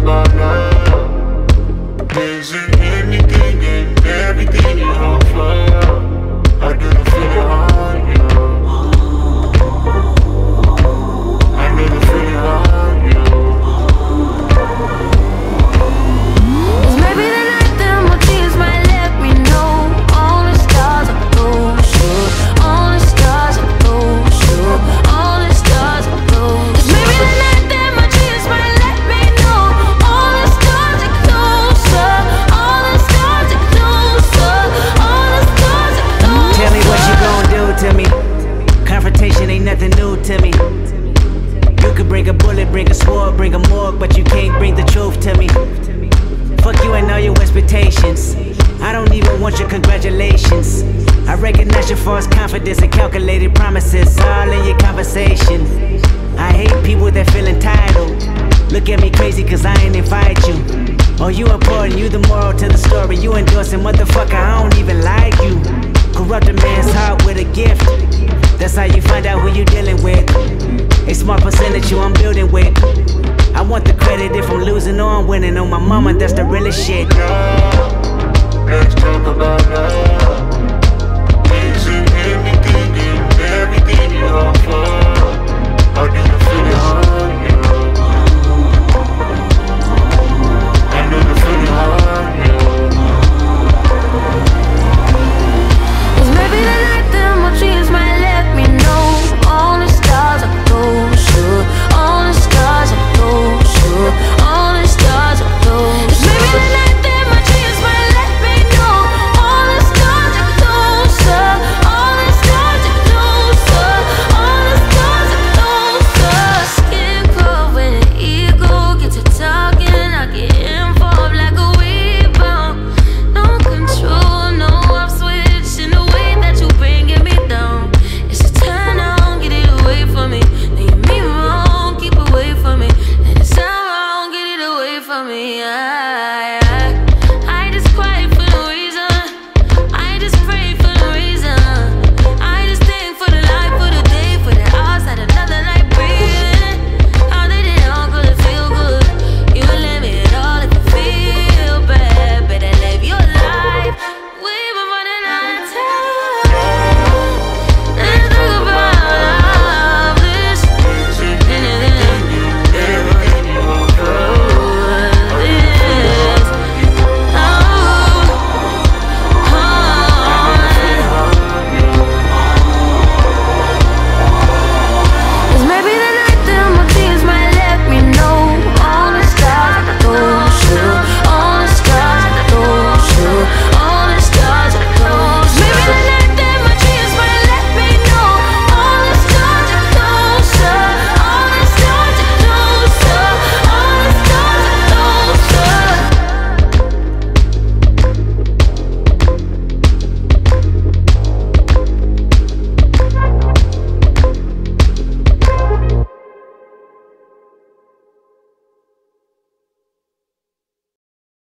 the. Bring a morgue, but you can't bring the truth to me. Fuck you and all your expectations. I don't even want your congratulations. I recognize your false confidence and calculated promises all in your conversation. I hate people that feel entitled. Look at me crazy cause I ain't invite you. Oh, you important, you the moral to the story. You endorsing, motherfucker, I don't even like you. Corrupt a man's heart with a gift. That's how you find out who you dealing with. A small percentage you I'm building with. I want the credit if I'm losing or I'm winning. On my mama, that's the realest shit. Let's talk about love.